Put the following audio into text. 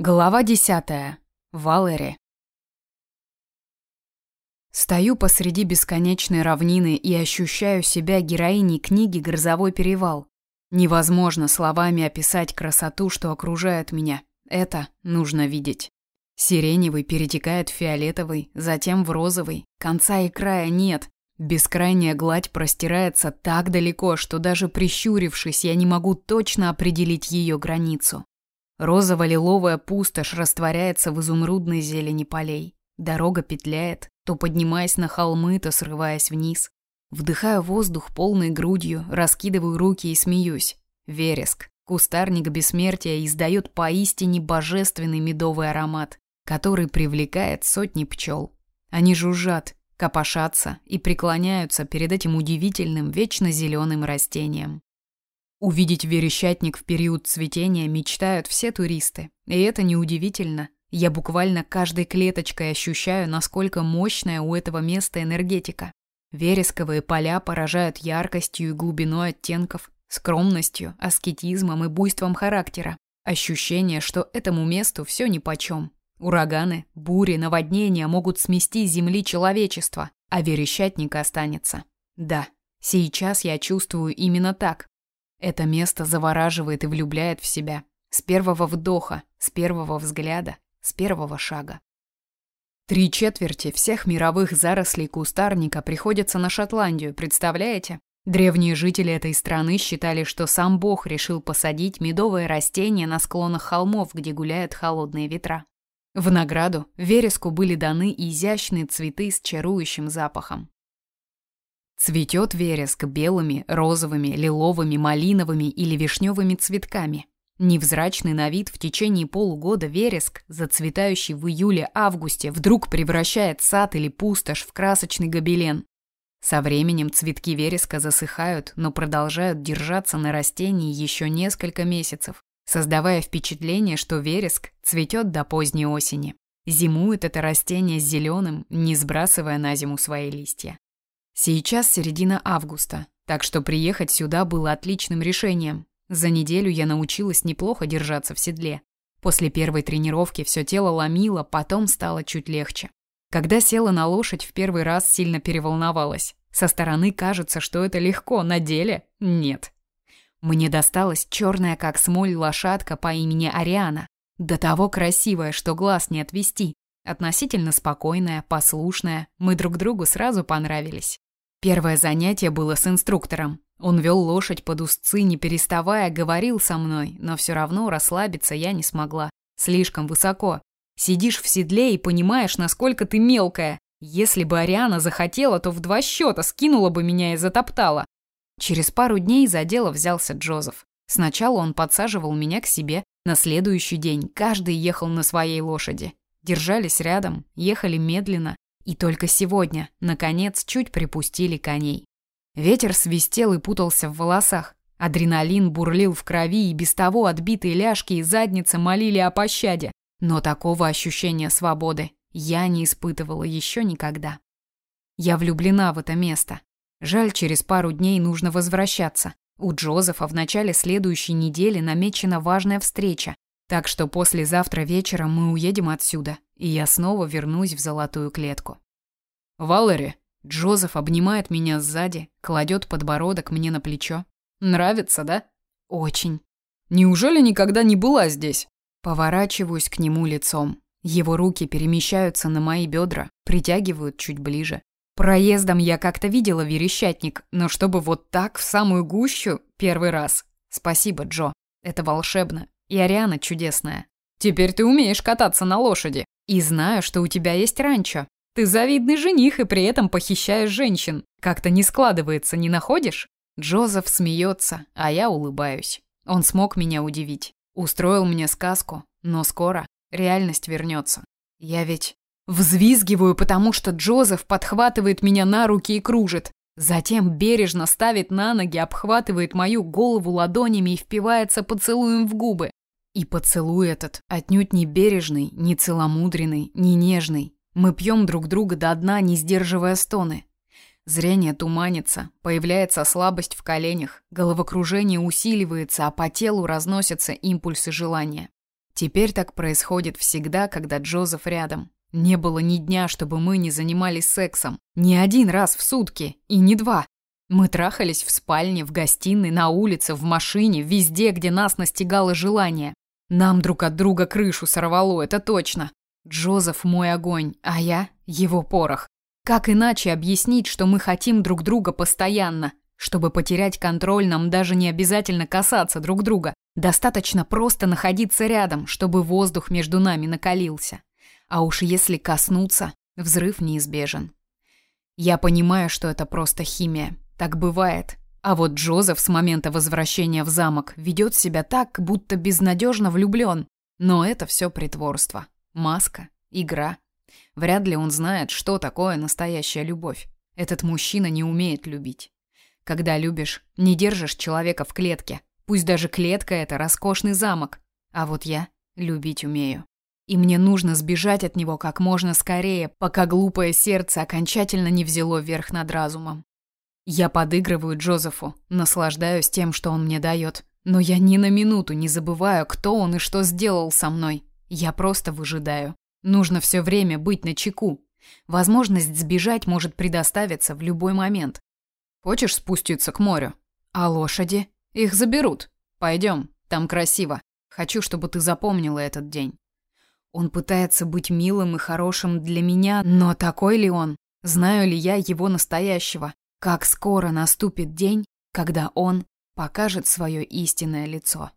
Глава десятая. Валери. Стою посреди бесконечной равнины и ощущаю себя героиней книги «Грозовой перевал». Невозможно словами описать красоту, что окружает меня. Это нужно видеть. Сиреневый перетекает в фиолетовый, затем в розовый. Конца и края нет. Бескрайняя гладь простирается так далеко, что даже прищурившись, я не могу точно определить ее границу. Розово-лиловая пустошь растворяется в изумрудной зелени полей. Дорога петляет, то поднимаясь на холмы, то срываясь вниз. Вдыхаю воздух полной грудью, раскидываю руки и смеюсь. Вереск, кустарник бессмертия, издает поистине божественный медовый аромат, который привлекает сотни пчел. Они жужжат, копошатся и преклоняются перед этим удивительным вечно зеленым растением. Увидеть верещатник в период цветения мечтают все туристы. И это неудивительно. Я буквально каждой клеточкой ощущаю, насколько мощная у этого места энергетика. Вересковые поля поражают яркостью и глубиной оттенков, скромностью, аскетизмом и буйством характера. Ощущение, что этому месту все нипочем. Ураганы, бури, наводнения могут смести с земли человечество, а верещатник останется. Да, сейчас я чувствую именно так. Это место завораживает и влюбляет в себя. С первого вдоха, с первого взгляда, с первого шага. Три четверти всех мировых зарослей кустарника приходятся на Шотландию, представляете? Древние жители этой страны считали, что сам Бог решил посадить медовое растение на склонах холмов, где гуляют холодные ветра. В награду вереску были даны изящные цветы с чарующим запахом. Цветет вереск белыми, розовыми, лиловыми, малиновыми или вишневыми цветками. Невзрачный на вид в течение полугода вереск, зацветающий в июле-августе, вдруг превращает сад или пустошь в красочный гобелен. Со временем цветки вереска засыхают, но продолжают держаться на растении еще несколько месяцев, создавая впечатление, что вереск цветет до поздней осени. Зимует это растение зеленым, не сбрасывая на зиму свои листья. Сейчас середина августа, так что приехать сюда было отличным решением. За неделю я научилась неплохо держаться в седле. После первой тренировки все тело ломило, потом стало чуть легче. Когда села на лошадь в первый раз, сильно переволновалась. Со стороны кажется, что это легко, на деле нет. Мне досталась черная как смоль лошадка по имени Ариана. До того красивая, что глаз не отвести. Относительно спокойная, послушная, мы друг другу сразу понравились. Первое занятие было с инструктором. Он вел лошадь под узцы, не переставая, говорил со мной, но все равно расслабиться я не смогла. Слишком высоко. Сидишь в седле и понимаешь, насколько ты мелкая. Если бы Ариана захотела, то в два счета скинула бы меня и затоптала. Через пару дней за дело взялся Джозеф. Сначала он подсаживал меня к себе, на следующий день каждый ехал на своей лошади. Держались рядом, ехали медленно, и только сегодня, наконец, чуть припустили коней. Ветер свистел и путался в волосах. Адреналин бурлил в крови, и без того отбитые ляжки и задница молили о пощаде. Но такого ощущения свободы я не испытывала еще никогда. Я влюблена в это место. Жаль, через пару дней нужно возвращаться. У Джозефа в начале следующей недели намечена важная встреча, так что послезавтра вечером мы уедем отсюда, и я снова вернусь в золотую клетку. Валери, Джозеф обнимает меня сзади, кладет подбородок мне на плечо. Нравится, да? Очень. Неужели никогда не была здесь? Поворачиваюсь к нему лицом. Его руки перемещаются на мои бедра, притягивают чуть ближе. Проездом я как-то видела верещатник, но чтобы вот так в самую гущу первый раз. Спасибо, Джо. Это волшебно. И Ариана чудесная. Теперь ты умеешь кататься на лошади. И знаю, что у тебя есть ранчо. Ты завидный жених и при этом похищаешь женщин. Как-то не складывается, не находишь? Джозеф смеется, а я улыбаюсь. Он смог меня удивить. Устроил мне сказку, но скоро реальность вернется. Я ведь взвизгиваю, потому что Джозеф подхватывает меня на руки и кружит. Затем бережно ставит на ноги, обхватывает мою голову ладонями и впивается поцелуем в губы. И поцелуй этот отнюдь не бережный, не целомудренный, не нежный. Мы пьем друг друга до дна, не сдерживая стоны. Зрение туманится, появляется слабость в коленях, головокружение усиливается, а по телу разносятся импульсы желания. Теперь так происходит всегда, когда Джозеф рядом. Не было ни дня, чтобы мы не занимались сексом. Ни один раз в сутки, и не два. Мы трахались в спальне, в гостиной, на улице, в машине, везде, где нас настигало желание. Нам друг от друга крышу сорвало, это точно. Джозеф мой огонь, а я его порох. Как иначе объяснить, что мы хотим друг друга постоянно? Чтобы потерять контроль, нам даже не обязательно касаться друг друга. Достаточно просто находиться рядом, чтобы воздух между нами накалился. А уж если коснуться, взрыв неизбежен. Я понимаю, что это просто химия. Так бывает. А вот Джозеф с момента возвращения в замок ведет себя так, будто безнадежно влюблен. Но это все притворство. Маска, игра. Вряд ли он знает, что такое настоящая любовь. Этот мужчина не умеет любить. Когда любишь, не держишь человека в клетке. Пусть даже клетка — это роскошный замок. А вот я любить умею. И мне нужно сбежать от него как можно скорее, пока глупое сердце окончательно не взяло верх над разумом. Я подыгрываю Джозефу, наслаждаюсь тем, что он мне дает. Но я ни на минуту не забываю, кто он и что сделал со мной. Я просто выжидаю. Нужно все время быть на чеку. Возможность сбежать может предоставиться в любой момент. Хочешь спуститься к морю? А лошади? Их заберут. Пойдем, там красиво. Хочу, чтобы ты запомнила этот день. Он пытается быть милым и хорошим для меня, но такой ли он? Знаю ли я его настоящего? Как скоро наступит день, когда он покажет свое истинное лицо?